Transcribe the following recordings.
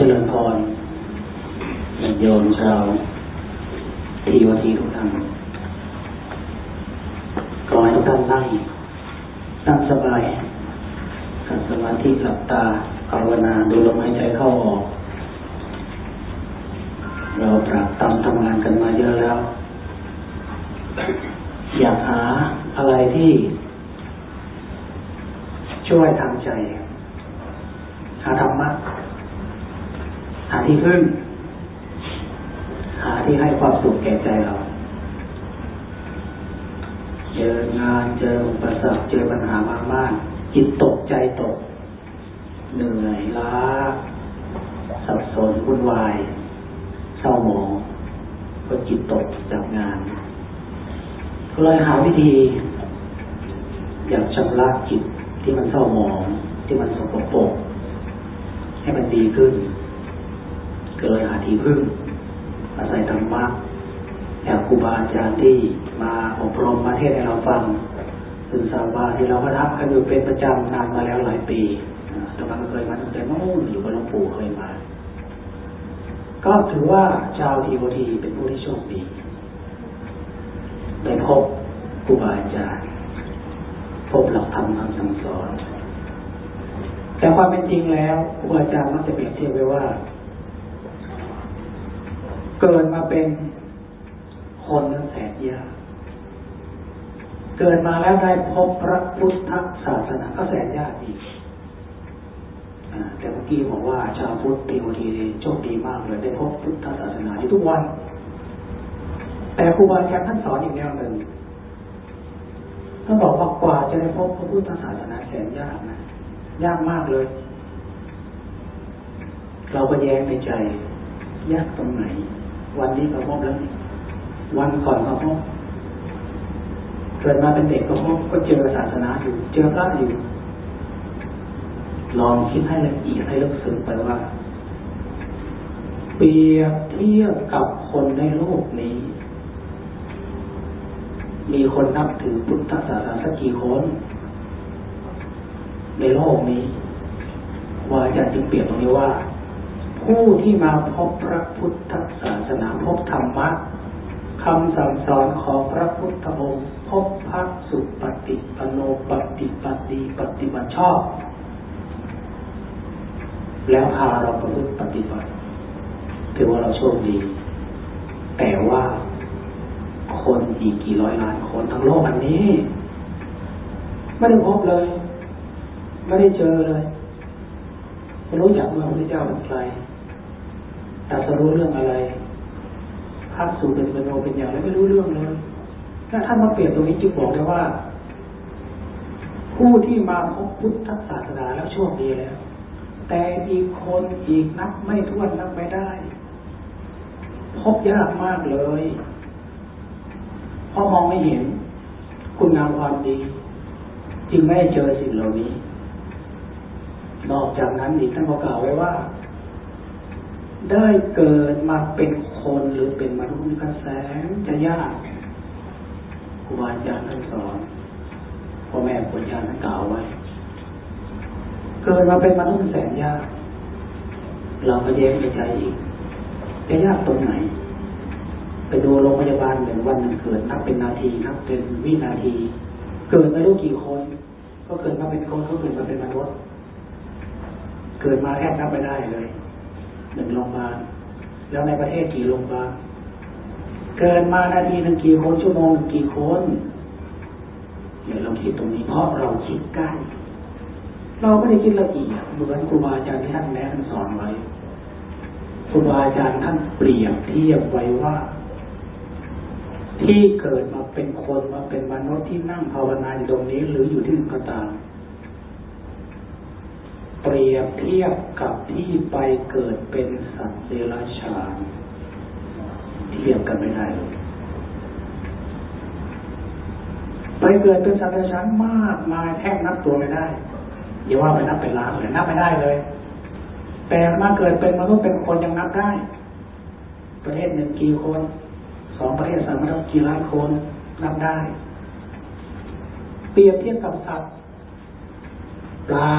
เจริญพรโยมชาวทีวัทีทุกท่านขอให้ทุกท่านนั่งนั่งสบายขัดสมาธิหลับตาภาวนาดูลมหายใจเข้าออก เราปรับตามทำงานกันมาเยอะแล้ว อยากหาอะไรที่ ช่วยทางใจ หาธรรมะ ที่พึ่ง หาที่ให้ความสุขแก่ใจเรา เจองานเจออุปสรรคเจอปัญหามากมากจิตตกใจตก เหนื่อยล้า สับสนวุ่นวาย เศร้าหมองก็จิตตกจากงานก็เลยหาวิธี อยากชำระจิตที่มันเศร้าหมองที่มันสกปรกให้มันดีขึ้น เลยหาที่พึ่ง อาศัยธรรมะจากครูบาอาจารย์ที่มาอบรมมาเทศให้เราฟังซึ่งสาวบาที่เราก็ทำกันอยู่เป็นประจำนานมาแล้วหลายปีแต่มันเคยมาตั้งแต่นู้นอยู่กับหลวงปู่เคยมา ก็ถือว่าชาวทีโอทีเป็นผู้ที่โชคดีได้พบครูบาอาจารย์พบหลักธรรมคำสั่งสอน แต่ความเป็นจริงแล้วครูบาอาจารย์มักจะเปรียบเทียบไว้ว่า เกิดมาเป็นคนนั้นแสนยากเกิดมาแล้วได้พบพระพุทธศาสนาก็แสนยากอีกแต่เมื่อกี้บอกว่าชาวพุทธปีโอทีโชคดีมากเลยได้พบพุทธศาสนาอยู่ทุกวัน แต่ครูบาอาจารย์ท่านสอนอีกแนวหนึ่งท่านบอกว่ากว่าจะได้พบพระพุทธศาสนาแสนยากนะยากมากเลย เราก็แย้งในใจ ยากตรงไหน วันนี้ก็พบแล้ววันก่อนก็พบเกิดมาเป็นเด็กก็พบก็เจอศาสนาอยู่ เจอพระอยู่ ลองคิดให้ละเอียดให้ลึกซึ้งไปว่า เปรียบเทียบกับคนในโลกนี้ มีคนนับถือพุทธศาสนาสักกี่คน ในโลกนี้ ว่าจะจึงเปรียบตรงนี้ว่า ผู้ที่มาพบพระพุทธศาสนาพบธรรมะคำสั่งสอนของพระพุทธองค์พบพระสุปฏิปโนปฏิปัติปฏิบัติชอบ แล้วพาเราประพฤติปฏิบัติถือว่าเราโชคดี แต่ว่าคนอีกกี่ร้อยล้านคนทั้งโลกอันนี้ ไม่ได้พบเลย ไม่ได้เจอเลยไม่รู้จักว่าพระพุทธเจ้าเป็นใคร อยาจะรู้เรื่องอะไรพระสูตรเป็นมโนเป็นอย่างไรไม่รู้เรื่องเลยถ้าท่านมาเปลี่ยนตรงนี้จึงบอกได้ว่า ผู้ที่มาพบพุทธศาสนาแล้วโชคดีแล้ว แต่อีกคนอีกนับไม่ถ้วนนับไม่ได้ พบยากมากเลยเพราะมองไม่เห็น คุณงามความดี จึงไม่เจอสิ่งเหล่านี้ นอกจากนั้นอีกท่านก็กล่าวไว้ว่า ได้เกิดมาเป็นคนหรือเป็นมนุษย์กระแสงจะยากครูบาอาจารย์ท่านสอนพ่อแม่ครูอาจารย์ท่านกล่าวไว้ เกิดมาเป็นมนุษย์แสนยาก เราก็แย้งในใจอีกจะยากตรงไหน ไปดูโรงพยาบาลหนึ่งวันหนึ่งเกิดนับเป็นนาทีนับเป็นวินาที เกิดไม่รู้กี่คน ก็เกิดมาเป็นคนก็เกิดมาเป็นมนุษย์ เกิดมาแทบนับไม่ได้เลย หนึ่งโรงพยาบาลแล้วในประเทศกี่โรงพยาบาลเกินมานาทีหนึ่งกี่คนชั่วโมงกี่คนเนี่ยเราคิดตรงนี้เพราะเราคิดใกล้เราไม่ได้คิดละเอียดเหมือนครูบาอาจารย์ที่ท่านแนะนำสอนไว้ครูบาอาจารย์ท่านเปรียบเทียบไว้ว่า ที่เกิดมาเป็นคนมาเป็นมนุษย์ที่นั่งภาวนาอยู่ตรงนี้ หรืออยู่ที่ก็ตาม เปรียบเทียบกับที่ไปเกิดเป็นสัตว์เดรัจฉานเทียบกันไม่ได้เลยไปเกิดเป็นสัตว์เดรัจฉานมากมายแทบนับตัวไม่ได้อย่าว่าไปนับเป็นล้านเลยนับไม่ได้เลย แต่มาเกิดเป็นมนุษย์เป็นคนยังนับได้ ประเทศหนึ่งกี่คนสองประเทศสามประเทศกี่ล้านคนนับได้ เปรียบเทียบกับสัตว์ปลา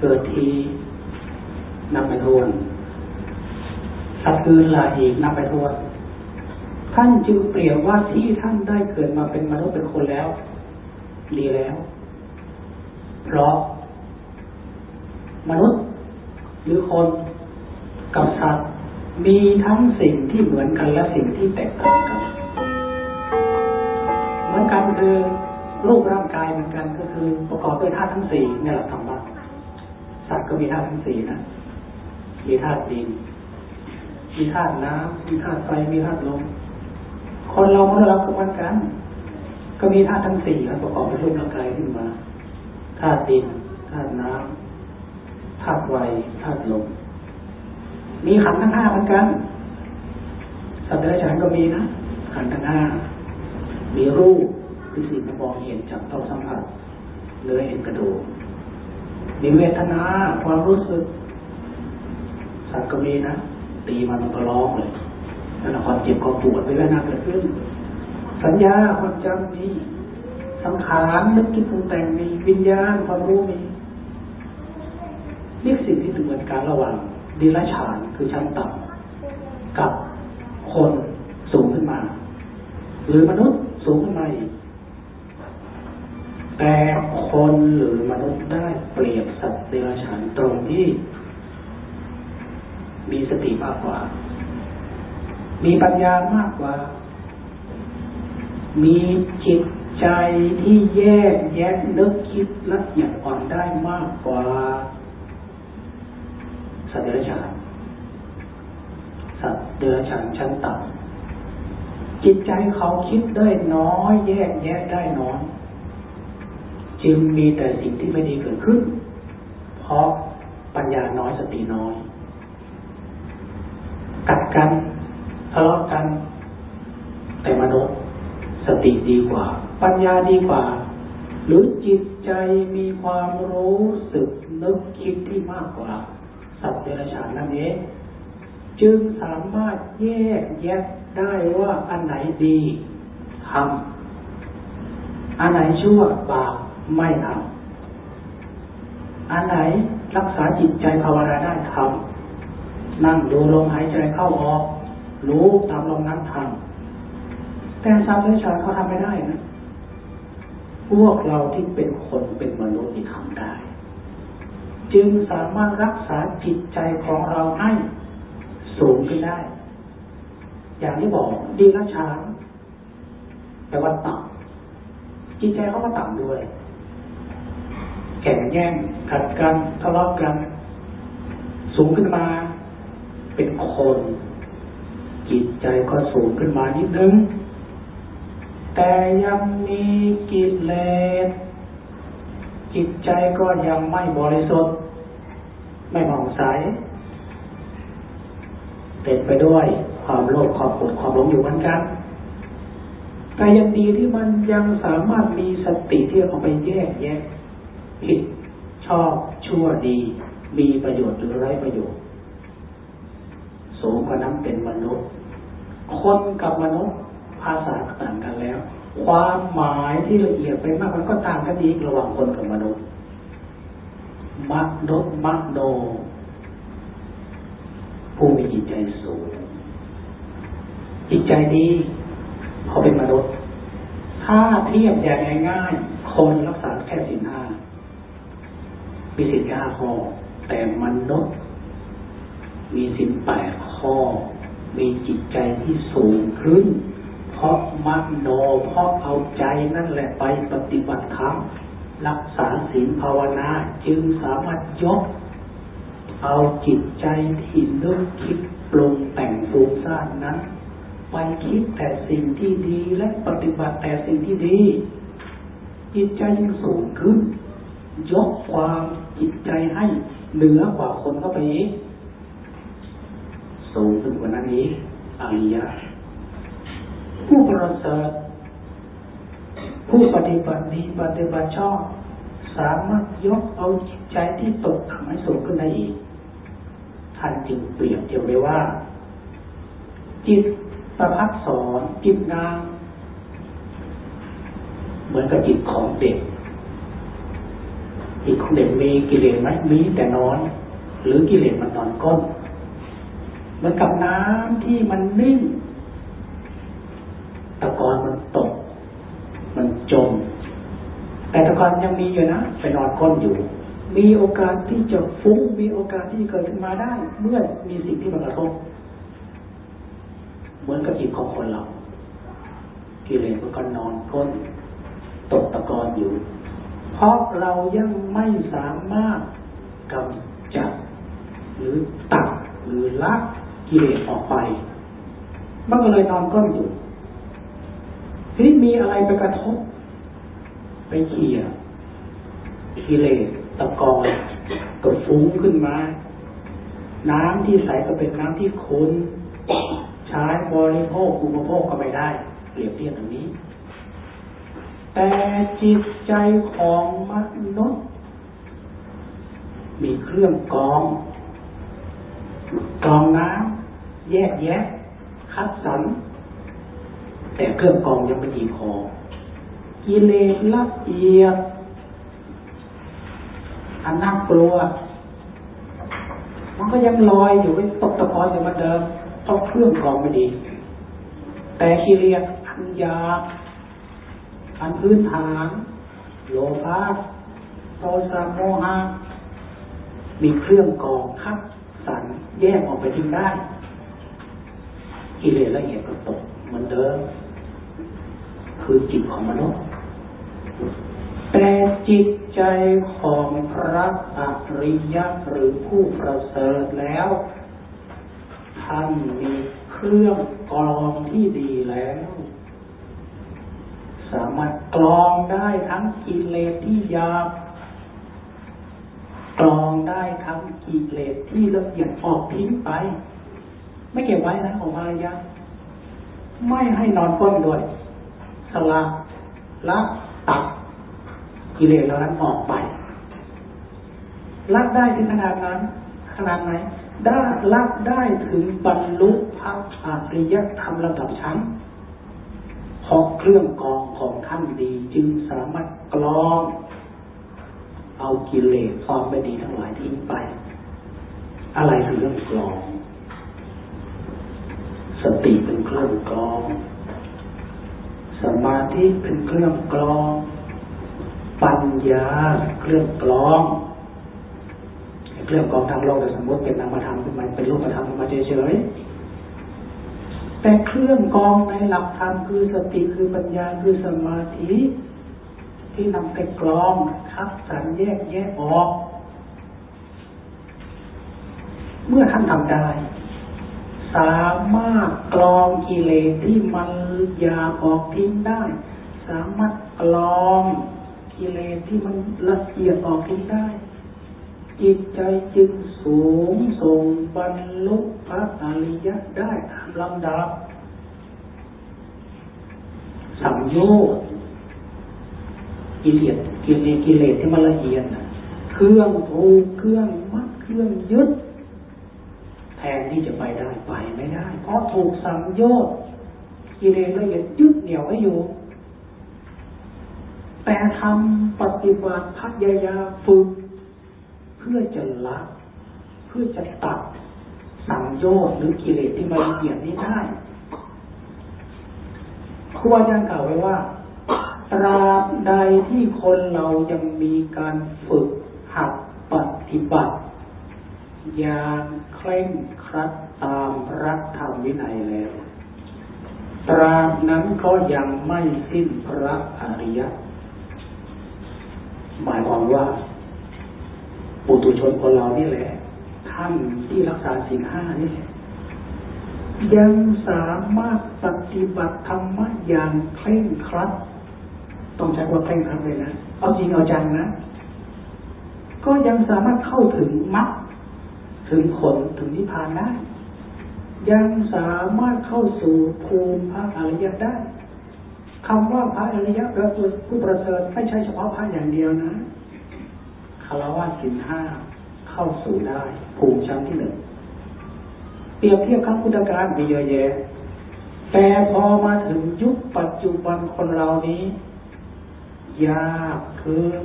เกิดทีนับไม่ทวนสัตว์อื่นล่ะอีกนับไปทั่วท่านจึงเปรียบว่าที่ท่านได้เกิดมาเป็นมนุษย์เป็นคนแล้ว ดีแล้ว เพราะ มนุษย์ หรือคนกับสัตว์มีทั้งสิ่งที่เหมือนกันและสิ่งที่แตกต่างกัน เหมือนกันคือรูปร่างกายเหมือนกันก็คือประกอบด้วยธาตุทั้งสี่นี่แหละธรรมะ สัตว์ก็มีธาตุทั้งสี่นะ มีธาตุดิน มีธาตุน้ำมีธาตุไฟ มีธาตุลม คนเราเมื่อเราก็เหมือนกัน ก็มีธาตุทั้งสี่ประกอบด้วยรูปร่างกายขึ้นมา ธาตุดิน ธาตุน้ำธาตุไฟ ธาตุลม มีขันธ์ทั้งห้าเหมือนกัน สัตว์เดรัจฉานก็มีนะ ขันธ์ทั้งห้า มีรูปคือสิ่งที่มองเห็นจากต้องสัมผัสเนื้อเห็นกระดูก มีเวทนาความรู้สึกสัตว์ก็มีนะตีมันมันก็ร้องเลยนั่นแหละความเจ็บความปวดเวลาเกิดขึ้น สัญญาความจำมีสังขารนึกคิดปรุงแต่งมีวิญญาณความรู้มีนี่สิ่งที่เหมือนการระหว่างดิลฉานคือชั้นต่ำกับคนสูงขึ้นมา หรือมนุษย์สูงขึ้นมาอีก แต่คนหรือมนุษย์ได้เปรียบสัตว์เดรัจฉานตรงที่มีสติมากกว่า มีปัญญามากกว่า มีจิตใจที่แยกแยะนึกคิดละเอียดอ่อนได้มากกว่า สัตว์เดรัจฉาน สัตว์เดรัจฉานชั้นต่ำจิตใจเขาคิดได้น้อย แยกแยะได้น้อย จึงมีแต่สิ่งที่ไม่ดีเกิดขึ้น เพราะปัญญาน้อยสติน้อย กัดกันทะเลาะกัน แต่มนุษย์สติดีกว่า ปัญญาดีกว่า หรือจิตใจมีความรู้สึกนึกคิดที่มากกว่า สัตว์เดรัจฉานนั่นเองจึงสามารถแยกแยะได้ว่าอันไหนดีทำอันไหนชั่วบาป ไม่ทำอันไหนรักษาจิตใจภาวนาได้ทำนั่งดูลมหายใจเข้าออก รู้ตามลมนั้นทำแต่สัตว์เฉาเขาทำไม่ได้นะ พวกเราที่เป็นคนเป็นมนุษย์ที่ทำได้ จึงสามารถรักษาจิตใจของเราให้สูงขึ้นได้ อย่างที่บอกดีละช้างแต่ว่าต่ำจิตใจเขาก็ต่ำด้วย แข่งแย่งขัดกันทะเลาะกัน สูงขึ้นมา เป็นคน จิตใจก็สูงขึ้นมานิดนึง แต่ยังมีกิเลสจิตใจก็ยังไม่บริสุทธิ์ ไม่มองใสเต็มไปด้วยความโลภความโกรธความหลงอยู่เหมือนกันแต่ยังดีที่มันยังสามารถมีสติที่เอาไปแยกแยะ ผิดชอบชั่วดี มีประโยชน์หรือไร้ประโยชน์ สูงกว่านั้นเป็นมนุษย์ คนกับมนุษย์ภาษาต่างกันแล้ว ความหมายที่ละเอียดไปมากมันก็ต่างกันอีกระหว่างคนกับมนุษย์มักนกมักโน ผู้มีจิตใจสูงจิตใจดีเขาเป็นมนุษย์ ถ้าเทียบอย่างง่ายๆคนรักษาแค่สินห้า มีสินห้าข้อ แต่มนุษย์ มีสินแปดข้อ มีจิตใจที่สูงขึ้น เพราะมักโนเพราะเอาใจนั่นแหละไปปฏิบัติธรรมรักษาศีลภาวนาจึงสามารถยก เอาจิตใจที่นึกคิดปรุงแต่งฟุ้งซ่านนั้น ไปคิดแต่สิ่งที่ดีและปฏิบัติแต่สิ่งที่ดี จิตใจยิ่งสูงขึ้น ยกความ จิตใจให้เหนือกว่าคนเข้าไปอีกสูงขึ้นกว่านั้นอีกอริยะผู้ประเสริฐผู้ปฏิบัติดีปฏิบัติชอบสามารถยกเอาจิตใจที่ตกต่ำให้สูงขึ้นได้อีกท่านจึงเปรียบเทียบไว้ว่า จิตประพัดสอนจิตนางเหมือนกับจิตของเด็ก จิตของเด็กมีกิเลสไหมมีแต่น้อยหรือกิเลสมันนอนก้นเหมือนกับน้ำที่มันนิ่งตะกอนมันตก มันจม แต่ตะกอนยังมีอยู่นะไปนอนก้นอยู่ มีโอกาสที่จะฟุ้งมีโอกาสที่เกิดขึ้นมาได้ เมื่อมีสิ่งที่มากระทบเหมือนกับจิตของคนเรากิเลสมันก็นอนก้น ตกตะกอนอยู่ เพราะเรายังไม่สามารถกำจัด หรือตัดหรือละกิเลสออกไป มันก็เลยนอนก้นอยู่ที่มีอะไรไปกระทบ ไปเขี่ยกิเลสตะกอนก็ฟุ้งขึ้นมา น้ำที่ใสก็เป็นน้ำที่คุณใช้บริโภคอุปโภคก็ไม่ได้เปรียบเทียบตรงนี้ แต่จิตใจของมนุษย์ มีเครื่องกอง กองน้ำแยกแยะ คัดสรรแต่เครื่องกองยังไม่ดีพอกิเลสละเอียดอันน่ากลัว มันก็ยังลอยอยู่ไตกตะกอนอยู่เหมือนเดิมเพราะเครื่องกองไม่ดี แต่กิเลสอันยา อันพื้นฐานโลภะโทสะโมหะมีเครื่องกรองคัดสรรแยกออกไปทิ้งได้กิเลสละเอียดก็ตกเหมือนเดิมคือจิตของมนุษย์แต่จิตใจของพระอริยะหรือผู้ประเสริฐแล้ว ท่านมีเครื่องกรองที่ดีแล้ว สามารถกรองได้ทั้งกิเลสที่ยาบกรองได้ทั้งกิเลสที่ละเอียดออกทิ้งไป ไม่เก็บไว้นะของภรรยาไม่ให้นอนก้นด้วยสละละตัดกิเลสเหล่านั้นออกไปละได้ถึงขนาดนั้น ขนาดไหนได้ละได้ถึงบรรลุพระอริยธรรมระดับชั้น เพราะเครื่องกรองของท่านดีจึงสามารถกรอง เอากิเลสความไม่ดีทั้งหลายทิ้งไป อะไรคือเรื่องกรอง สติเป็นเครื่องกรอง สมาธิเป็นเครื่องกรอง ปัญญาเครื่องกรองเครื่องกรองทางโลกแต่สมมติเป็นนามธรรมขึ้นมาเป็นรูปธรรมขึ้นมาเฉยๆ แต่เครื่องกรองในหลักธรรมคือสติคือปัญญาคือสมาธิ ที่นำไปกรองคัดสรรแยกแยะออก เมื่อท่านทำได้ สามารถกรองกิเลสที่มันยาออกทิ้งได้ สามารถกรองกิเลสที่มันละเอียดออกทิ้งได้ จิตใจจึงสูงส่งบรรลุพระอริยะได้ตามลำดับ สัมโยชน์กิเลสกิเลสกิเลสที่มันละเอียดเครื่องผูกเครื่องมัดเครื่องยึด แทนที่จะไปได้ไปไม่ได้ เพราะถูกสังโยชน์กิเลสละเอียดยึดเหนี่ยวไว้อยู่แต่ทำปฏิบัติพัยายาฝึก พื่อจะละเพื่อจะตัดสังโยชน์หรือกิเลสที่มันละเอียดนี้ได้ครูอาจารย์กล่าวไว้ว่าตราบใดที่คนเรายังมีการฝึกหัดปฏิบัติอย่างเคร่งครัดตามรักธรรมวินัยแล้ว ตราบนั้นก็ยังไม่สิ้นพระอริยหมายความว่า ปุถุชนคนเรานี่แหละ ท่านที่รักษาศีลห้านี่แหละยังสามารถปฏิบัติธรรมะอย่างเคร่งครัด ต้องใช้ว่าเคร่งครัดเลยนะ เอาจริงเอาจังนะ ก็ยังสามารถเข้าถึงมรรคถึงผลถึงนิพพานได้ ยังสามารถเข้าสู่ภูมิพระอริยได้คำว่าพระอริยะแปลว่าผู้ประเสริฐไม่ใช่เฉพาะพระอย่างเดียวนะ คารวะสินห้าเข้าสู่ได้ภูมิชั้นที่หนึ่งเปรียบเทียบครั้งพุทธการมีเยอะแยะแต่พอมาถึงยุคปัจจุบันคนเรานี้ ยากขึ้น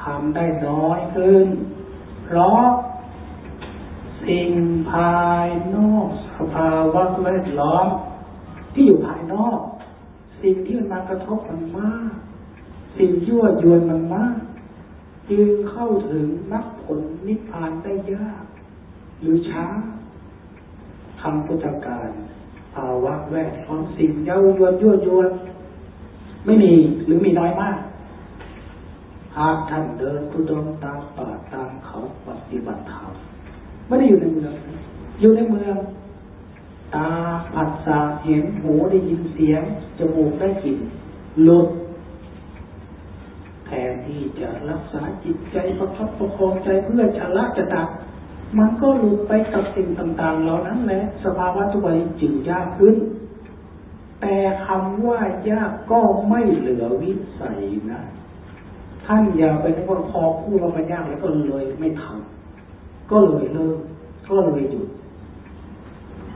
ทำได้น้อยขึ้น เพราะสิ่งภายนอกสภาวะแวดล้อม ที่อยู่ภายนอก สิ่งที่มันมากระทบมันมาก สิ่งยั่วยวนมันมาก จึงเข้าถึงมรรคผลนิพพานได้ยาก หรือช้าทำพุทธการภาวะแวดล้อมสิ่งเย้ายวนยั่วยวนไม่มีหรือมีน้อยมาก หากท่านเดินทุดงตามป่าตามเขาปฏิบัติธรรมไม่ได้อยู่ในเมือง อยู่ในเมือง ตาผัสสะเห็นหูได้ยินเสียง จมูกได้กลิ่นหลุด แทนที่จะรักษาจิตใจประคับประคองใจเพื่อจะละจะดับมันก็หลุดไปกับสิ่งต่างๆเหล่านั้นแหละสภาวะทุกวันจึงยากขึ้น แต่คำว่ายากก็ไม่เหลือวิสัยนะ ท่านอย่าไปนึกว่าพอพูดว่ามันยากแล้วก็เลยไม่ทำก็เลยเลิกก็เลยหยุด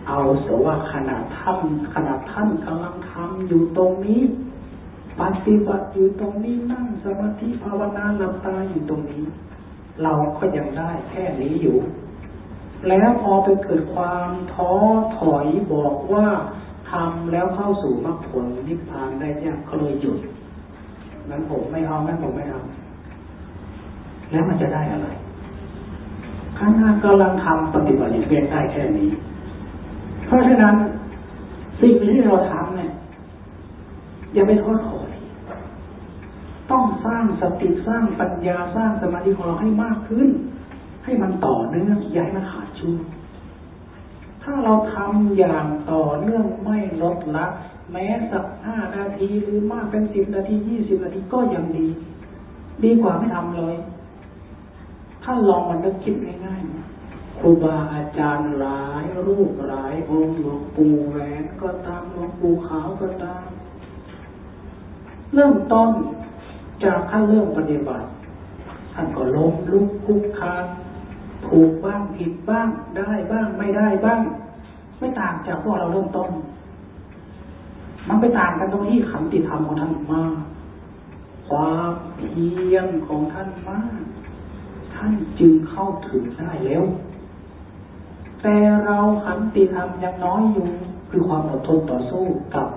เอาเสียว่าขนาดท่านขนาดท่านกำลังทำอยู่ตรงนี้ ปฏิบัติอยู่ตรงนี้นั่งสมาธิภาวนาหลับตาอยู่ตรงนี้ เราก็ยังได้แค่นี้อยู่ แล้วพอไปเกิดความท้อถอยบอกว่าทำแล้วเข้าสู่มรรคผลนิพพานได้ยากก็เลยหยุดงั้นผมไม่เอางั้นผมไม่ทำแล้วมันจะได้อะไรข้างหน้ากำลังทำปฏิบัติเพียงได้แค่นี้ เพราะฉะนั้นสิ่งที่เราทำเนี่ยอย่าไปท้อถ ต้องสร้างสติสร้างปัญญาสร้างสมาธิของเราให้มากขึ้น ให้มันต่อเนื่องอย่าให้มันขาดช่วงถ้าเราทำอย่างต่อเนื่องไม่ลดละ แม้สักห้านาทีหรือมากเป็นสิบนาทียี่สิบนาทีก็ยังดี ดีกว่าไม่ทำเลย ถ้าลองมันก็คิดง่ายๆครูบาอาจารย์หลายรูปหลายองค์หลวงปู่แหวนก็ตามหลวงปู่ขาวก็ตาม เริ่มต้น จากขั้นเริ่มปฏิบัติ ท่านก็ล้มลุกคุกคานถูกบ้างผิดบ้างได้บ้างไม่ได้บ้าง ไม่ต่างจากพวกเราเริ่มต้น มันไปต่างกันตรงที่ขันติธรรมของท่านมากความเพียรของท่านมาก ท่านจึงเข้าถึงได้แล้ว แต่เราขันติธรรมยังน้อยอยู่ คือความอดทนต่อสู้กับ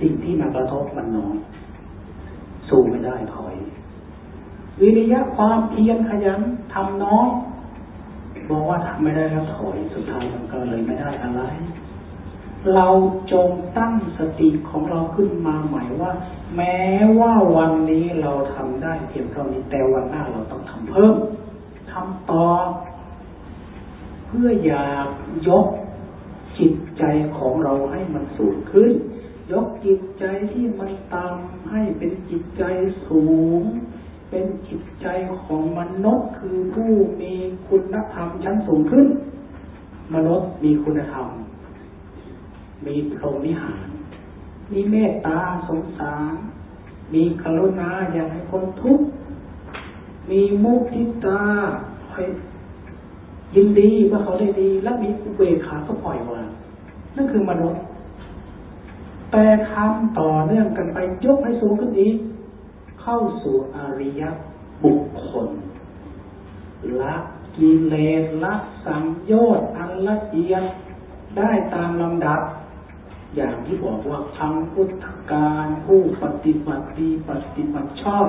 สิ่งที่มากระทบมันน้อย สู้ไม่ได้ถอย วิริยะความเพียรขยันทำน้อยบอกว่าทำไม่ได้แล้วถอยสุดท้ายมันก็เลยไม่ได้อะไร เราจงตั้งสติของเราขึ้นมาใหม่ว่า แม้ว่าวันนี้เราทำได้เพียงเท่านี้แต่วันหน้าเราต้องทำเพิ่มทำต่อเพื่ออยากยกจิตใจของเราให้มันสูงขึ้น ยกจิตใจที่มันต่ำ ให้เป็นจิตใจสูง เป็นจิตใจของมนุษย์คือผู้มีคุณธรรมชั้นสูงขึ้น มนุษย์มีคุณธรรม มีพรหมิหาร มีเมตตาสงสาร มีกรุณาอยากให้คนทุกข์ มีมุทิตาให้ยินดีว่าเขาได้ดี และมีอุเบกขาก็ปล่อยวางนั่นคือมนุษย์ แต่ทำต่อเนื่องกันไปยกให้สูงขึ้นอีก เข้าสู่อริยบุคคลละกิเลสละสังโยชน์อันละเอียดได้ตามลำดับ อย่างที่บอกว่าทำพุทธการผู้ปฏิบัติดีปฏิบัติชอบ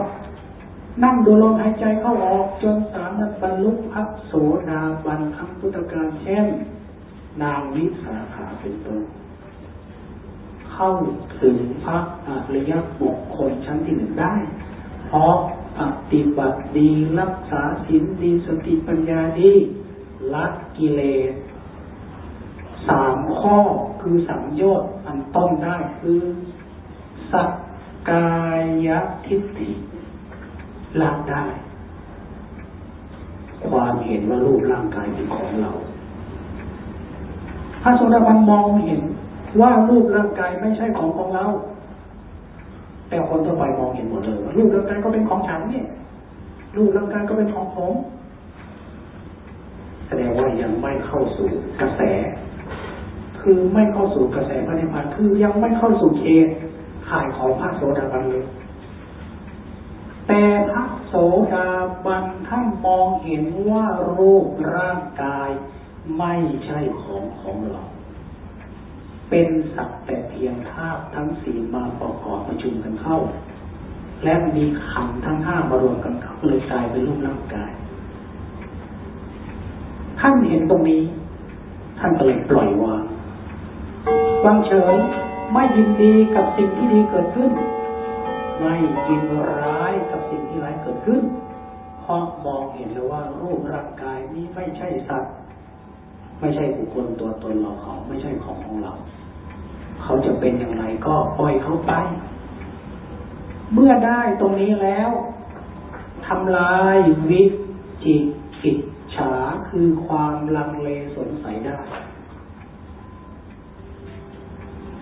นั่งดูลมหายใจเข้าออกจนสามารถบรรลุพระโสดาบันทำพุทธการเช่น นางวิสาขาเป็นต้น เข้าถึงพระอริยบุคคลชั้นที่หนึ่งได้ เพราะปฏิบัติดีรักษาศีลดีสติปัญญาดีละกิเลสสามข้อคือสัมโยชน์อันต้นได้คือสักกายทิฏฐิละได้ ความเห็นว่ารูปร่างกายเป็นของเรา พระโสดาบันมองเห็น ว่ารูปร่างกายไม่ใช่ของของเรา แต่คนทั่วไปมองเห็นหมดเลยว่ารูปร่างกายก็เป็นของฉันเนี่ยรูปร่างกายก็เป็นของผมแสดงว่ายังไม่เข้าสู่กระแส คือไม่เข้าสู่กระแสพระนิพพานคือยังไม่เข้าสู่เขตข่ายของพระโสดาบันเลย แต่พระโสดาบันท่านมองเห็นว่ารูปร่างกายไม่ใช่ของของเรา เป็นสักแต่เพียงธาตุทั้งสี่มาประกอบประชุมกันเข้า และมีขันทั้งห้ามารวมกันเข้าเลยกลายเป็นรูปร่างกาย ท่านเห็นตรงนี้ ท่านก็เลยปล่อยวางวางเฉยไม่ยินดีกับสิ่งที่ดีเกิดขึ้น ไม่ยินร้ายกับสิ่งที่ร้ายเกิดขึ้น เพราะมองเห็นแล้วว่ารูปร่างกายนี้ไม่ใช่สัตว์ ไม่ใช่บุคคลตัวตนเราเขาไม่ใช่ของของเรา เขาจะเป็นอย่างไรก็ปล่อยเขาไป เมื่อได้ตรงนี้แล้วทำลายวิจิกิจฉาคือความลังเลสงสัยได้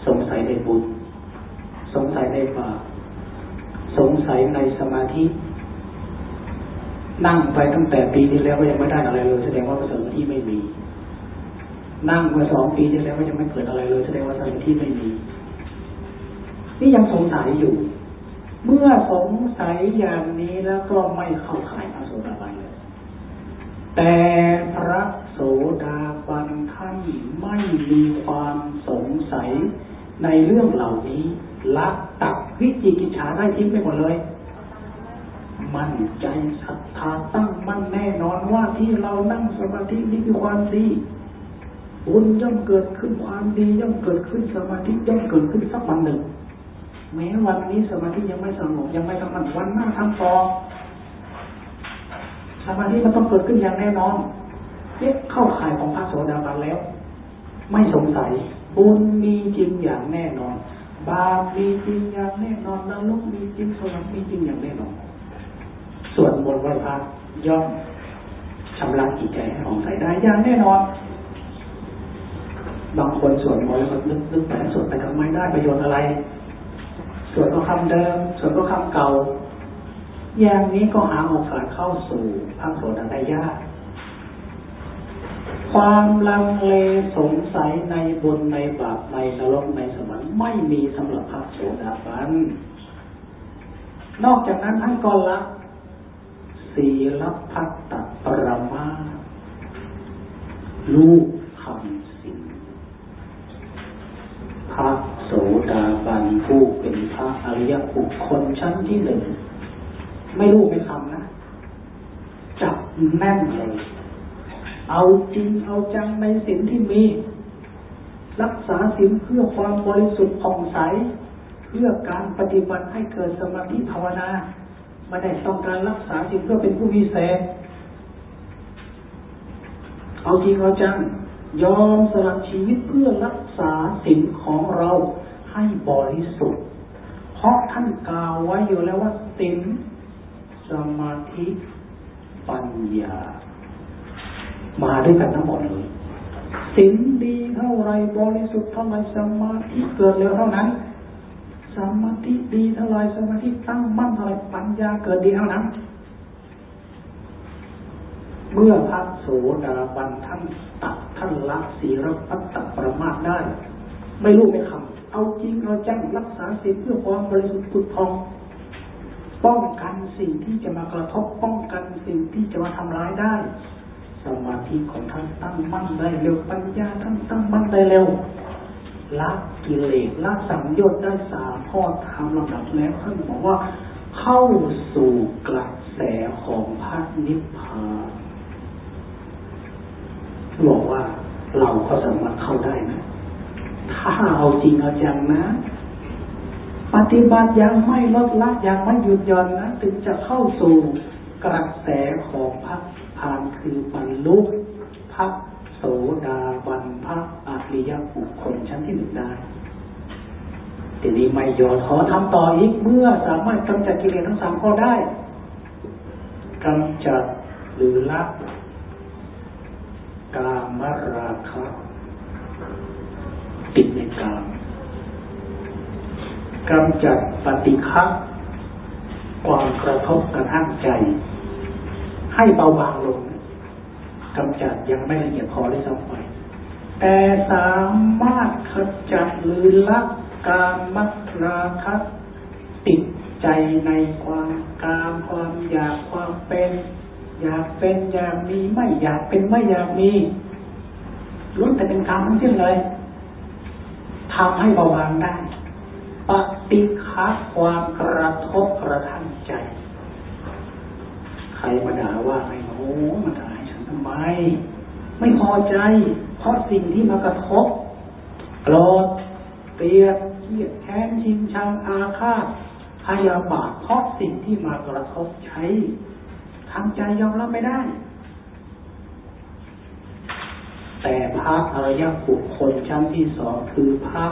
สงสัยในบุญสงสัยในบาปสงสัยในสมาธิ นั่งไปตั้งแต่ปีที่แล้วก็ยังไม่ได้อะไรเลยแสดงว่าสมาธิไม่มี นั่งมาสองปีที่แล้วก็ยังไม่เกิดอะไรเลยแสดงว่าสมาธิไม่มีนี่ยังสงสัยอยู่ เมื่อสงสัยอย่างนี้แล้วก็ไม่เข้าข่ายพระโสดาบันเลย แต่พระโสดาบันท่านไม่มีความสงสัยในเรื่องเหล่านี้ละตักวิจิกิจฉาได้ทิ้งไปหมดเลย มั่นใจศรัทธาตั้งมั่นแน่นอนว่าที่เรานั่งสมาธินี่คือความดี บุญย่อมเกิดขึ้นความดีย่อมเกิดขึ้นสมาธิย่อมเกิดขึ้นสักวันหนึ่ง แม้วันนี้สมาธิยังไม่สงบยังไม่ทำมันวันหน้าทำต่อสมาธิมันต้องเกิดขึ้นอย่างแน่นอนเนี่ยเข้าข่ายของพระโสดาบันแล้ว ไม่สงสัยบุญมีจริงอย่างแน่นอน บาปมีจริงอย่างแน่นอนนรกมีจริงสวรรค์มีจริงอย่างแน่นอน ส่วนบนวันพระย่อมชำระจิตใจให้ของใสได้อย่างแน่นอน บางคนสวดมนต์แล้วก็นึกนึกไปสวดไปทำไมได้ประโยชน์อะไร สวดก็คำเดิม สวดก็คำเก่า อย่างนี้ก็หาโอกาสเข้าสู่พระโสดาได้ยากความลังเลสงสัยในบุญในบาปในนรกในสวรรค์ไม่มีสำหรับพระโสดาบัน นอกจากนั้นท่านก็ละศีลพัตตปรมาลูกคำ พระโสดาบันผู้เป็นพระอริยบุคคลชั้นที่หนึ่งไม่รู้ไม่คำนะ จับแน่นเลย เอาจริงเอาจังในสิ่งที่มี รักษาสิ่งเพื่อความบริสุทธิ์ผ่องใส เพื่อการปฏิบัติให้เกิดสมาธิภาวนาไม่ได้ต้องการรักษาสิ่งเพื่อเป็นผู้วิเศษ เอาจริงเอาจัง ยอมสละชีวิตเพื่อรักษาสิ่งของเราให้บริสุทธิ์ เพราะท่านกล่าวไว้อยู่แล้วว่าสิ่งสมาธิปัญญา มาด้วยกันทั้งหมดเลยศีลดีเท่าไรบริสุทธิ์เท่าไรสมาธิเกิดเร็วเท่านั้น สมาธิดีเท่าไรสมาธิตั้งมั่นเท่าไรปัญญาเกิดดีเท่านั้น เมื่อพระโสดาบันท่าน ตัดท่านละศีลพัตตประมาทได้ ไม่รู้ไม่คำเอาจริงเอาจังรักษาศีลเพื่อความบริสุทธิ์ผุดพอง ป้องกันสิ่งที่จะมากระทบป้องกันสิ่งที่จะมาทำร้ายได้ สมาธิของท่านตั้งมั่นได้เร็วปัญญาท่านตั้งมั่นได้เร็วละกิเลสละสังโยชน์ได้สามข้อทำลำดับแล้วท่านบอกว่าเข้าสู่กระแสของพระนิพพาน บอกว่าเราก็สามารถเข้าได้นะ ถ้าเอาจริงเอาจังนะ ปฏิบัติยังไม่ลดละยังไม่หยุดย่อนนะถึงจะเข้าสู่กระแสของพระพานคือบรรลุพระโสดาบันพระอริยบุคคลชั้นที่หนึ่งได้ทีนี้ไม่ยอมขอทำต่ออีกเมื่อสามารถกำจัดกิเลสทั้งสามข้อได้กำจัดหรือละ กามราคะติดในกามกำจัดปฏิฆะความกระทบกระทั่งใจ ให้เบาบางลงกำจัดยังไม่ละเอียดพอได้ซ้ำไปแต่สามารถขจัดหรือละการมัตราคติดใจในความกามความอยากความเป็น อยากเป็นอยากมีไม่อยากเป็นไม่อยากมี ล้วนแต่เป็นกรรมทั้งสิ้นเลยทำให้เบาบางได้ปฏิฆะความกระทบกระทั่งใจ ใครมาด่าว่าไอ้โอ้มาด่าให้ฉันทำไม ไม่พอใจ เพราะสิ่งที่มากระทบโกรธเกลียดเกลียดแค้นชิงชังอาฆาตพยาบาทเพราะสิ่งที่มากระทบใช้ทำใจยอมรับไม่ได้ แต่พระอริยบุคคลชั้นที่สองคือพระ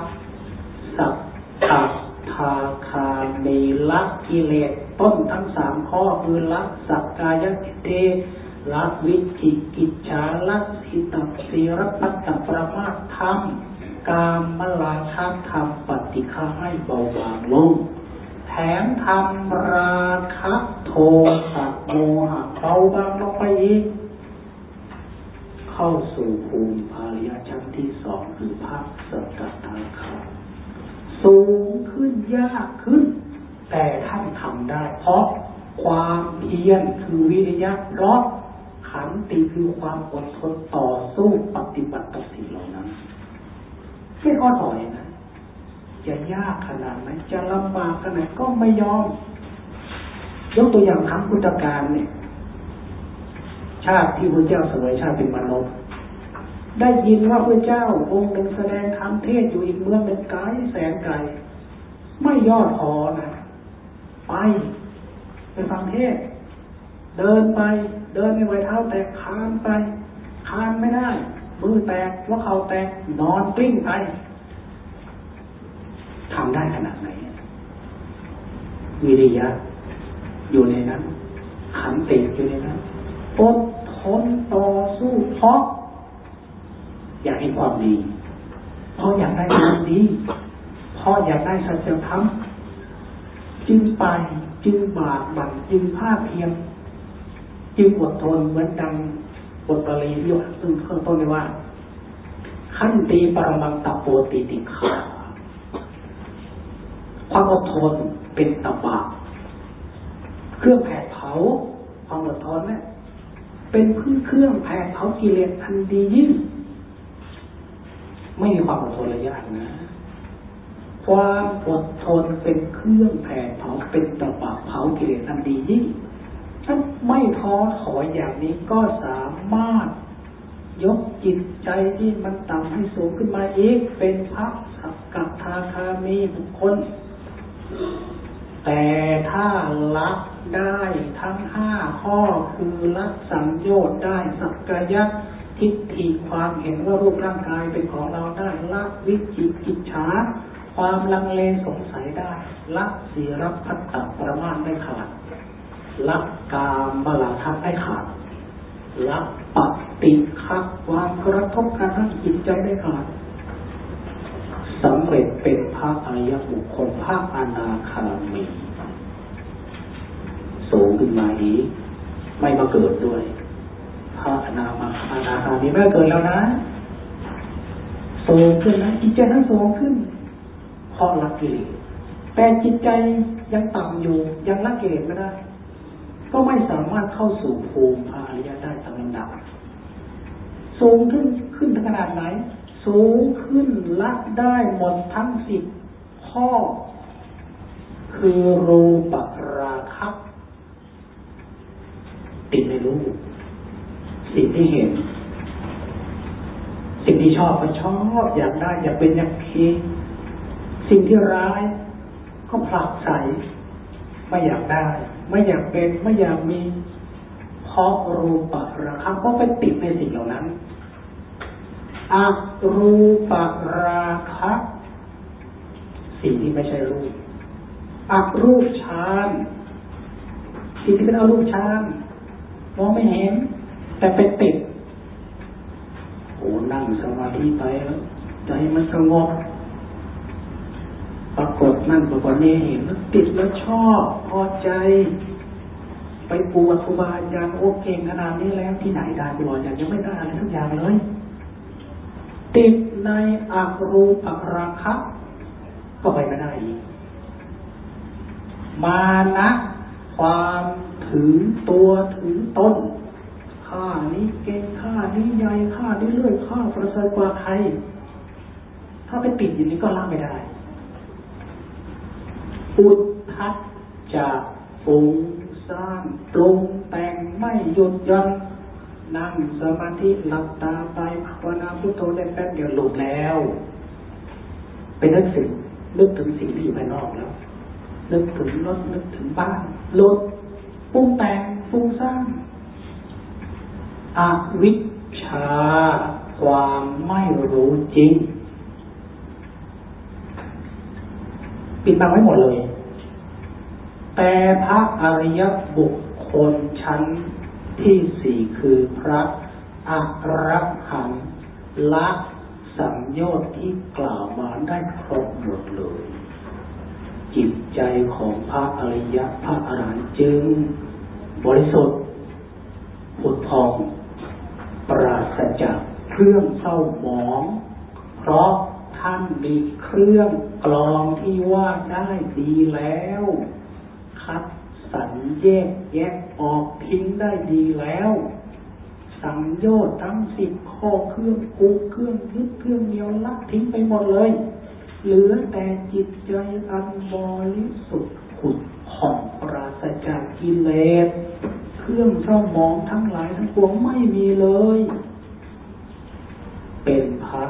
สัพพทาคามีละกิเลสต้นทั้งสามข้อคือละสักกายกิเตละวิจิกิจฉาละสิตัสีรพัตตประมาทธรรมกามมลาชาธรรมปฏิฆาให้เบาบางลงแถมทำราคะโทสะโมหะเบาบางลงไปอีก เข้าสู่ภูมิอริยชั้นที่สองคือภาคสกัทาคาสูงขึ้นยากขึ้น แต่ท่านทำได้ เพราะความเพียรคือวิริยะเพราะขันติคือความอดทนต่อสู้ปฏิบัติต่อสิ่งเหล่านั้นไม่ข้อถอยนะจะยากขนาดไหนจะลำบากขนาดก็ไม่ยอมยกตัวอย่างครั้งพุทธการเนี่ย ชาติที่พระเจ้าสวยชาติเป็นมนุษย์ได้ยินว่าพระเจ้าองค์หนึ่งแสดงธรรมเทศอยู่อีกเมืองเป็นไกลแสนไกล ไม่ยอดพอนะไปไปฟังเทศ เดินไป เดินไม่ไหวเท้าแตกคานไปคานไม่ได้ มือแตกว่าเขาแตกนอนกลิ้งไปทำได้ขนาดไหนวิริยะอยู่ในนั้นขันติอยู่ในนั้น อดทนต่อสู้เพราะอยากเห็นความดีเพราะอยากได้ความดีเพราะอยากได้สัจธรรมจึงไปจึงบาดบั่นจึงภาคเพียง จึงอดทนเหมือนดังบทบาลีที่ซึ่งข้างต้นเลยว่า ขั้นตีปรมังตับโปติติขาความอดทนเป็นตบะเครื่องแผดเผาความอดทนเนี่ย เป็นพื้นเครื่องแผดเผากิเลสอันดียิ่งไม่มีความอดทนระยะนะความอดทนเป็นเครื่องแผดเผาเป็นตบะเผากิเลสอันดียิ่งถ้าไม่ท้อถอยอย่างนี้ก็สามารถยกจิตใจที่มันต่ำให้สูงขึ้นมาอีกเป็นพระสักกัทาคามีบุคคล แต่ถ้าละ ได้ทั้งห้าข้อคือละสังโยชน์ได้สักกายะทิฏฐิความเห็นว่ารูปร่างกายเป็นของเราได้ละวิจิกิจฉาความลังเลสงสัยได้ละสีรับพัตตประมาณได้ขาดละกามบลาทัศได้ขาดละปฏิคักความกระทบกระทั่งจิตใจได้ขาดสำเร็จเป็นพระอริยบุคคลพระอนาคามี สูงขึ้นมาอีกไม่มาเกิดด้วยพระอนามาอนาคามีไม่เกิดแล้วนะสูงขึ้นนะจิตใจนั้นสูงขึ้นเพราะละกิเลสแต่จิตใจยังต่ำอยู่ ยังละกิเลสไม่ได้ ก็ไม่สามารถเข้าสู่ภูมิพระอริยะได้ตามลำดับสูงขึ้นขึ้นถึงขนาดไหน สูงขึ้นละได้หมดทั้งสิบข้อ คือรูปราคะ ติดในรูปสิ่งที่เห็น สิ่งที่ชอบก็ชอบอยากได้อยากเป็นอยากคีสิ่งที่ร้ายก็ผลักใส่ไม่อยากได้ ไม่อยากเป็นไม่อยากมีเพราะรูปราคะก็ไปติดในสิ่งเหล่านั้นอัรูปราคะสิ่งที่ไม่ใช่รูปอักรูปฌานสิ่งที่เป็นอรูปฌาน มองไม่เห็น แต่ไปติดโอ้นั่งสมาธิไปแล้วใจมันสงบปรากฏนั่นปรากฏนี่เห็นแล้วติดแล้วชอบพอใจ ไปปูวัตถุบาลยางโอเก่งขนาดนี้แล้วที่ไหนได้กูรออย่างยังไม่ได้อะไรทุกอย่างเลยติดในอารูปราคะก็ไปไม่ได้อีกมานะ ความถือตัวถือตนคข้านี้เก่งข้านี้ใหญ่ข้านี้เลื่อยข้าประเสริฐกว่าใคร ถ้าไปติดอย่างนี้ก็ละไม่ได้ อุดทัดจะฟุ้งซ่านปรุงแต่งไม่หยุดยั้งนั่งสมาธิหลับตาไปภาวนาพุทโธได้แป๊บเดียวหลุดแล้วไปนึกสิ่งนึกถึงสิ่งที่อยู่ภายนอกแล้ว นึกถึงรถนึกถึงบ้านรถปรุงแต่งฟุ้งซ่านอวิชชา ความไม่รู้จริง ปิดบังไว้หมดเลย แต่พระอริยบุคคลชั้นที่สี่คือพระอรหันต์ละสัมโยชน์ที่กล่าวมาได้ครบหมดเลย จิตใจของพระอริยะพระอรหันต์จึง บริสุทธิ์ผุดพอง ปราศจากเครื่องเศร้าหมอง เพราะท่านมีเครื่องกรองที่ว่าได้ดีแล้ว คัดสรรแยกแยกออกทิ้งได้ดีแล้ว สังโยชน์ทั้งสิบข้อเครื่องกูเครื่องยึดเครื่องเหนียวลักทิ้งไปหมดเลย เหลือแต่จิตใจอันบริสุทธิ์ขุดผ่องปราศจากกิเลสเครื่องเศร้ามองทั้งหลายทั้งปวงไม่มีเลย เป็นพระ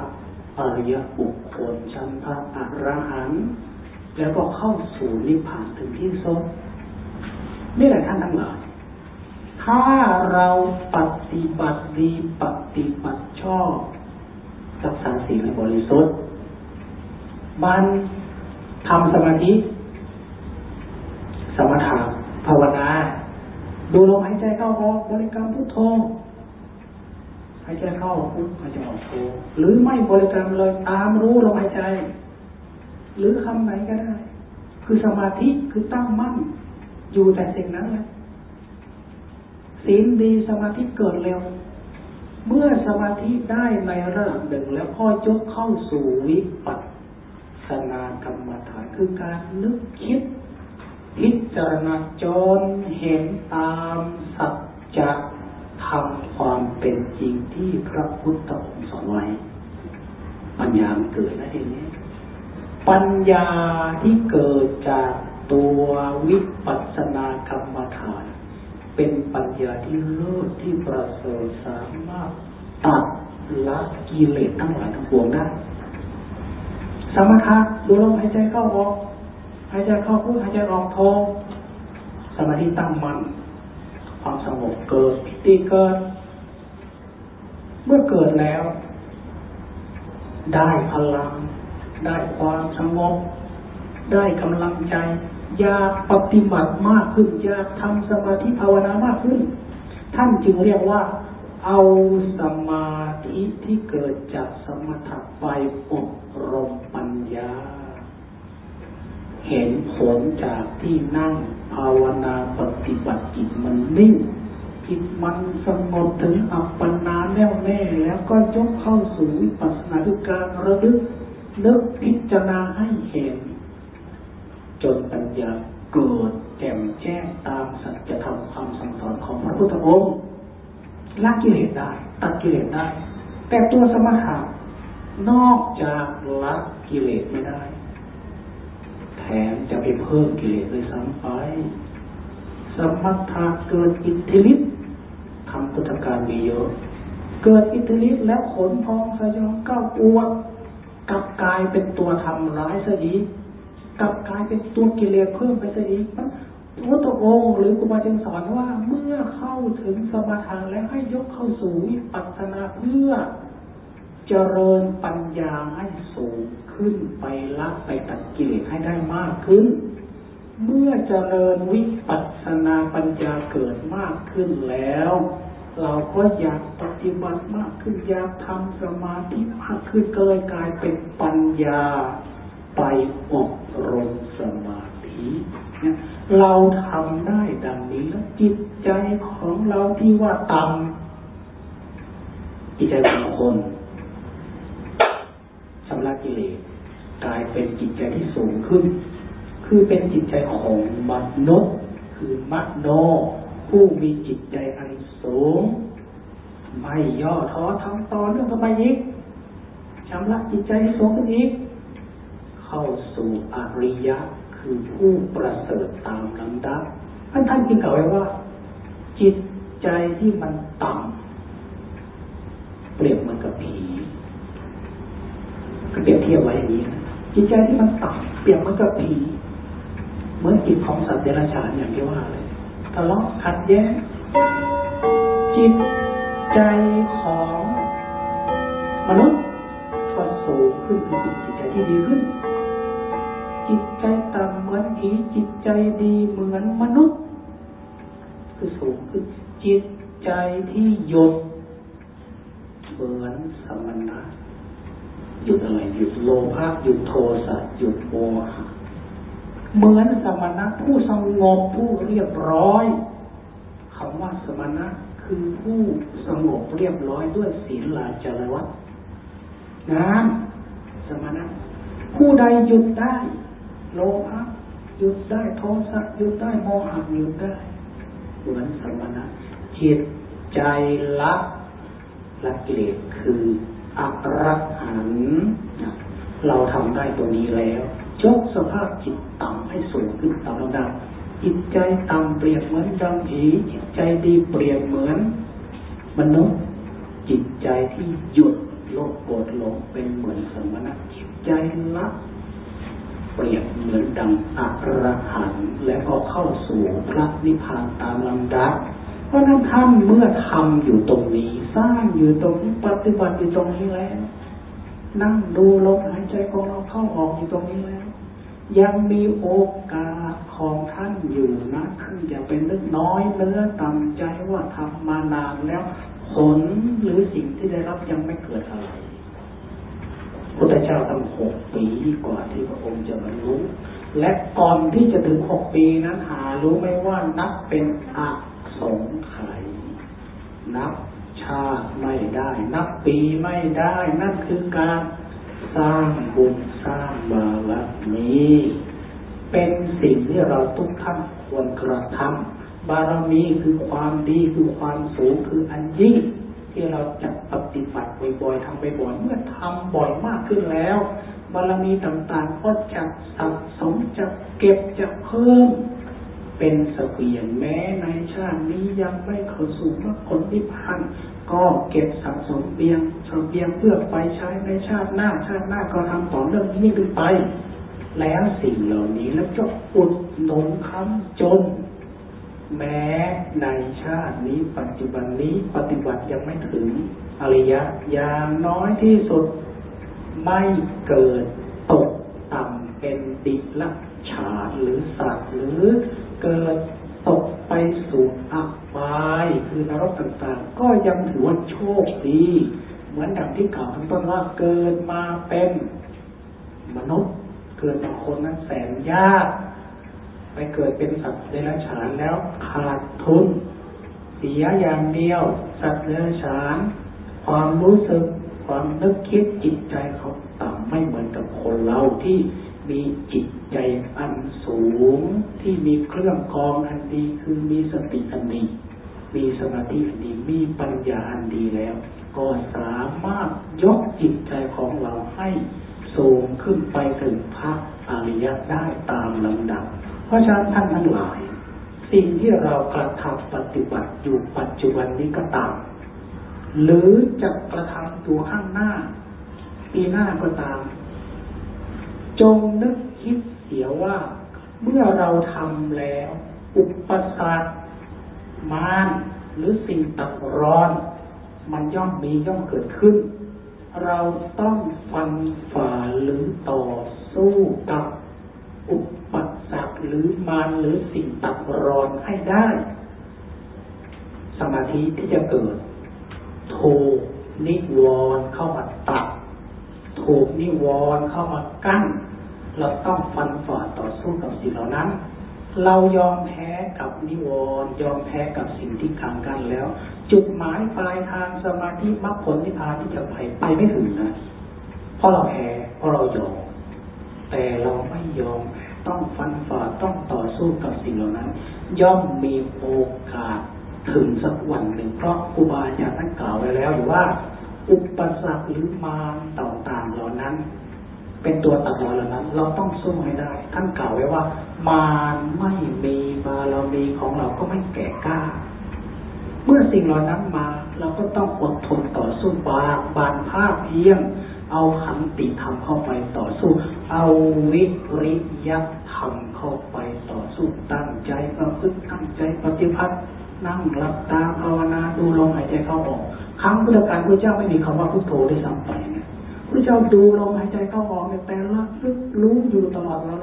อริยบุคคลชั้นพระอรหันต์แล้วก็เข้าสู่นิพพานถึงที่สุดนี่แหละท่านทั้งหลายถ้าเราปฏิบัติดีปฏิบัติชอบรักษาศีลให้บริสุทธิ์ มันทำสมาธิ สมถะภาวนา ดูลมหายใจเข้าออกบริกรรมพุทโธหายใจเข้าพุทหายใจออกโธหรือไม่บริกรรมเลยตามรู้ลมหายใจ หรือคำไหนก็ได้ คือสมาธิคือตั้งมั่น อยู่แต่สิ่งนั้นแหละศีลดีสมาธิเกิดเร็ว เมื่อสมาธิได้ในระดับหนึ่งแล้วพ่อยกเข้าสู่วิปัส สนากรรมฐานคือการนึกคิด พิจารณาจนเห็นตามสัจจะทำความเป็นจริงที่พระพุทธองค์สอนไว้ ปัญญาเกิดนะทีนี้ ปัญญาที่เกิดจากตัววิปัสสนากรรมฐาน เป็นปัญญาที่เลิศที่ประเสริฐสามารถตัดละกิเลสทั้งหลายทั้งปวงได้ สมถะดูลมหายใจเข้าออกหายใจเข้าพุทหายใจออกโทสมาธิตั้งมัน่นความสงบเกิดพิติเกิด เมื่อเกิดแล้ว ได้พลัง ได้ความสงบได้กำลังใจ อยากปฏิบัติมากขึ้น อยากทำสมาธิภาวนามากขึ้น ท่านจึงเรียกว่า เอาสมาธิที่เกิดจากสมถะไปอบรม ปัญญา เห็นผลจากที่นั่งภาวนาปฏิบัติจิตมันนิ่งจิตมันสงบถึงอัปปนาแน่วแน่แล้วก็ยกเข้าสู่วิปัสสนาด้วยการระลึกนึกพิจารณาให้เห็น จนปัญญาเกิดแจ่มแจ้งตามสัจธรรมความสั่งสอนของพระพุทธองค์ละกิเลสได้ตัดกิเลสได้ แต่ตัวสมถะนอกจากละ กิเลสไม่ได้ แถมจะไปเพิ่มกิเลสเลยซ้ำไปสมถะเกิดอิทธิฤทธิ์ทำพุทธการมีเยอะ เกิดอิทธิฤทธิ์แล้วขนพองสยองก้าวอวดกับกลายเป็นตัวทำร้ายซะอีกกลับกลายเป็นตัวกิเลสเพิ่มไปซะอีกพระพุทธองค์หรือครูบาจึงสอนว่าเมื่อเข้าถึงสมาธิแล้วให้ยกเข้าสู่วิปัสสนาเพื่อ เจริญปัญญาให้สูงขึ้นไปละไปตัดกิเลสให้ได้มากขึ้น เมื่อเจริญวิปัสสนาปัญญาเกิดมากขึ้นแล้ว เราก็อยากปฏิบัติมากขึ้นอยากทำสมาธิมากขึ้นก็เลยกลายเป็นปัญญาไปอบรมสมาธิเราทำได้ดังนี้แล้วจิตใจของเราที่ว่าต่ำจิตใจของคน ชำระกิเลสกลายเป็นจิตใจที่สูงขึ้น คือเป็นจิตใจของมนุษย์คือมโน ผู้มีจิตใจอันสูง ไม่ย่อท้อทำต่อเรื่องทำไมอีกชำระจิตใจสูงขึ้นอีก เข้าสู่อริยะคือผู้ประเสริฐตามลำดับท่านท่านจึงกล่าวไว้ว่า จิตใจที่มันต่ำเปรียบเหมือนกับผี เปรียบเทียบไว้อย่างนี้จิตใจที่มันต่ำเปรียบเหมือนกับผีเหมือนจิตของสัตว์เดรัจฉานอย่างที่ว่าเลยทะเลาะขัดแย้งจิตใจของมนุษย์ก็สูงขึ้นคือจิตใจที่ดีขึ้น จิตใจต่ำเหมือนผีจิตใจดีเหมือนมนุษย์ คือสูงขึ้น จิตใจที่หยุดเหมือนสมณะ หยุดอะไรหยุดโลภะหยุดโทสะหยุดโมหะเหมือนสมณะผู้สงบผู้เรียบร้อยคำว่าสมณะคือผู้สงบเรียบร้อยด้วยศีลลาจารวัตงามสมณะผู้ใดหยุดได้ โลภะหยุดได้โทสะหยุดได้โมหะหยุดได้เหมือนสมณะจิตใจละละกิเลสคือ อรหันเราทำได้ตัวนี้แล้วยกสภาพจิตต่ำให้สูงขึ้นตามลำดับจิตใจต่ำเปรียบเหมือนดำผีจิตใจดีเปรียบเหมือนมนุษย์จิตใจที่หยุดโลภโกรธหลงเป็นเหมือนสมณะจิตใจละเปรียบเหมือนดังอรหันและก็เข้าสู่พระนิพพานตามลำดับ เพราะนั้นท่านเมื่อทำอยู่ตรงนี้ สร้างอยู่ตรงนี้ปฏิบัติอยู่ตรงนี้แล้ว นั่งดูลมหายใจของเราเข้าออกอยู่ตรงนี้แล้ว ยังมีโอกาสของท่านอยู่นะคืออย่าเป็นนึกน้อยเนื้อต่ำใจว่าทำมานานแล้วผลหรือสิ่งที่ได้รับยังไม่เกิดอะไรพุทธเจ้าตั้งหกปีกว่าที่พระองค์จะบรรลุและก่อนที่จะถึงหกปีนั้นหารู้ไหมว่านับเป็นอั กสงไขยนับชาติไม่ได้ นับปีไม่ได้ นั่นคือการสร้างบุญสร้างบารมีเป็นสิ่งที่เราทุกท่านควรกระทำบารมีคือความดีคือความสูงคืออันยิ่งที่เราจะปฏิบัติบ่อยๆทำบ่อยๆเมื่อทำบ่อยมากขึ้นแล้ว บารมีต่างๆก็จะสะสมจะเก็บจะเพิ่ม เป็นสเสบียงแม้ในชาตินี้ยังไม่เข้าสู่มรรคผลนิพพานก็เก็บสะสมเบียงสเบียงเพื่อไปใช้ในชาติหน้า ชาติหน้าก็ทำต่อเรื่องนี้ขึ้นไป แล้วสิ่งเหล่านี้แล้วจะอุดหนุนค้ำจน แม้ในชาตินี้ปัจจุบันนี้ปฏิบัติยังไม่ถึงอริยะอย่างน้อยที่สุดไม่เกิดตกต่ำเป็นดิลฉาหรือสัตว์หรือ เกิดตกไปสู่อบายคือนรกต่างๆ ก็ยังถือว่าโชคดี เหมือนดังที่กล่าวข้างต้นว่าเกิดมาเป็นมนุษย์ เกิดเป็นคนนั้นแสนยากไปเกิดเป็นสัตว์เดรัจฉานแล้วขาดทุนเสียอย่างเดียว สัตว์เดรัจฉาน ความรู้สึกความนึกคิดจิตใจเขาต่ำไม่เหมือนกับคนเราที่มีจิต ใจอันสูงที่มีเครื่องกองอันดีคือมีสติอันดีมีสมาธิอันดีมีปัญญาอันดีแล้ว ก็สามารถยกจิตใจของเราให้สูงขึ้นไปถึงพระอริยะได้ตามลำดับ เพราะฉะนั้นท่านทั้งหลาย สิ่งที่เรากระทำปฏิบัติอยู่ปัจจุบันนี้ก็ตาม หรือจะกระทำตัวข้างหน้า ปีหน้าก็ตาม จงนึกคิด สียว่า เมื่อเราทำแล้ว อุปสรรคมารหรือสิ่งตักร้อน มันย่อมมีย่อมเกิดขึ้น เราต้องฟันฝ่าหรือต่อสู้กับอุปสรรคหรือมารหรือสิ่งตักร้อนให้ได้ สมาธิที่จะเกิดถูกนิวรณ์เข้ามาตัดถูกนิวรณ์เข้ามากั้น เราต้องฟันฝ่าต่อสู้กับสิ่งเหล่านั้น เรายอมแพ้กับนิวรณ์ยอมแพ้กับสิ่งที่ขังกันแล้ว จุดหมายปลายทางสมาธิมรรคผลนิพพานที่จะไปไปไม่ถึงนะเพราะเราแพ้เพราะเรายอมแต่เราไม่ยอมต้องฟันฝ่าต้องต่อสู้กับสิ่งเหล่านั้น ย่อมมีโอกาสถึงสักวันหนึ่งเพราะครูบาอาจารย์ท่านกล่าวไว้แล้วอยู่ว่า อุปสรรคหรือมารต่างๆเหล่านั้น เป็นตัวตัดเราเหล่านั้นเราต้องสู้ให้ได้ ท่านกล่าวไว้ว่า มารไม่มีบารมีของเราก็ไม่แก่กล้า เมื่อสิ่งเหล่านั้นมา เราก็ต้องอดทนต่อสู้บาบานภาพเพียง เอาขันติธรรมเข้าไปต่อสู้ เอาวิริยะธรรมเข้าไปต่อสู้ตั้งใจประพฤติตั้งใจปฏิบัตินั่งหลับตาภาวนาดูลมหายใจเข้าออกครั้งพุทธการพระเจ้าไม่มีคำว่าพุทโธได้ซ้ำไปเนี่ย พระเจ้าดูลมหายใจเข้าออกในแต่ละลึกรู้อยู่ตลอดแล้ว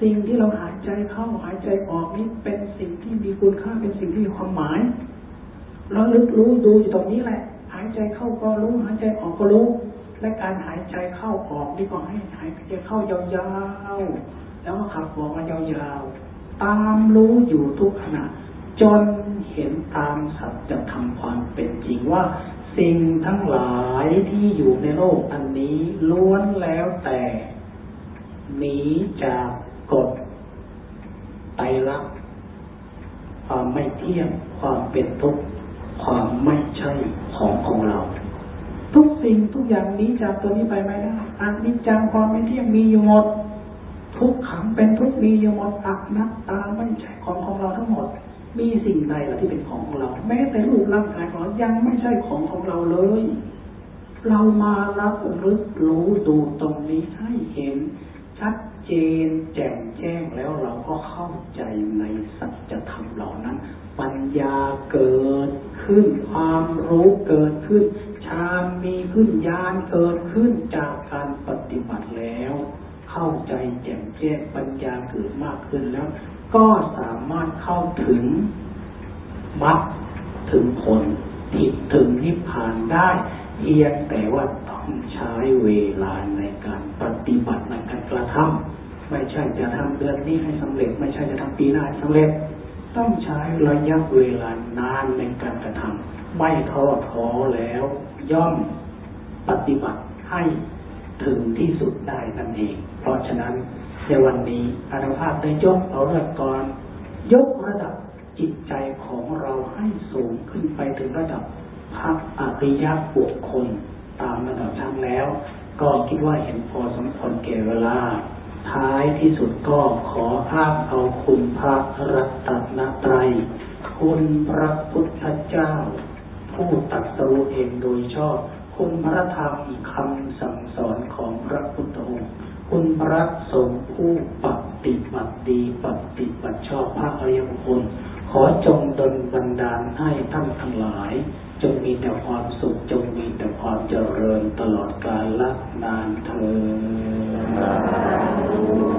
สิ่งที่เราหายใจเข้าหายใจออกนี้เป็นสิ่งที่มีคุณค่าเป็นสิ่งที่มีความหมายเราลึกรู้ดูอยู่ตรงนี้แหละ หายใจเข้าก็รู้หายใจออกก็รู้ และการหายใจเข้าออกนี่ก็ให้หายใจเข้ายาวๆแล้วก็ขับออกมายาวๆตามรู้อยู่ทุกขณะจนเห็นตามสัจธรรมความเป็นจริงว่า สิ่งทั้งหลายที่อยู่ในโลกอันนี้ล้วนแล้วแต่หนีจากกฎไตรลักษณ์ความไม่เที่ยงความเป็นทุกข์ความไม่ใช่ของของเรา ทุกสิ่งทุกอย่างนี้จากตัวนี้ไปไม่ได้อันนี้จังความไม่เที่ยงมีอยู่หมด ทุกขังเป็นทุกมีอยู่หมดอักนัตตาไม่ใช่ของของเราทั้งหมด มีสิ่งใดล่ะที่เป็นของของเรา แม้แต่รูปร่างกายของเรายังไม่ใช่ของของเราเลย เรามารับรู้รู้ดูตรงนี้ให้เห็น ชัดเจนแจ่มแจ้งแล้วเราก็เข้าใจในสัจธรรมเหล่านั้น ปัญญาเกิดขึ้น ความรู้เกิดขึ้นฌานมีขึ้นญาณเกิดขึ้นจากการปฏิบัติแล้ว เข้าใจแจ่มแจ้งปัญญาเกิดมากขึ้นแล้ว ก็สามารถเข้าถึงมรรคถึงผลทิดถึงนิพพานได้เพียงแต่ว่าต้องใช้เวลาในการปฏิบัติในการกระทำไม่ใช่จะทำเดือนนี้ให้สำเร็จ ไม่ใช่จะทำปีหน้าให้สำเร็จ ต้องใช้ระยะเวลานานในการกระทำไม่ท้อท้อแล้ว ย่อมปฏิบัติให้ถึงที่สุดได้นั่นเอง เพราะฉะนั้น ในวันนี้อาณาภาพได้ยกเอาเรื่องก่อนยกระดับจิตใจของเราให้สูงขึ้นไปถึงระดับพระอริยบุคคลตามระดับชั้นแล้ว ก็คิดว่าเห็นพอสมควรแก่เวลา ท้ายที่สุดก็ขออ้างเอาคุณพระรัตนตรัย คุณพระพุทธเจ้า ผู้ตัดสู้เองโดยชอบ คุณพระธรรมคำสั่งสอนของพระพุทธองค์ คุณพระสงฆ์ผู้ปฏิบัติดีปฏิบัติชอบพระอริยบุคคลขอจงดลบันดาลให้ท่านทั้งหลาย จงมีแต่ความสุขจงมีแต่ความเจริญตลอดกาลละนานเธอ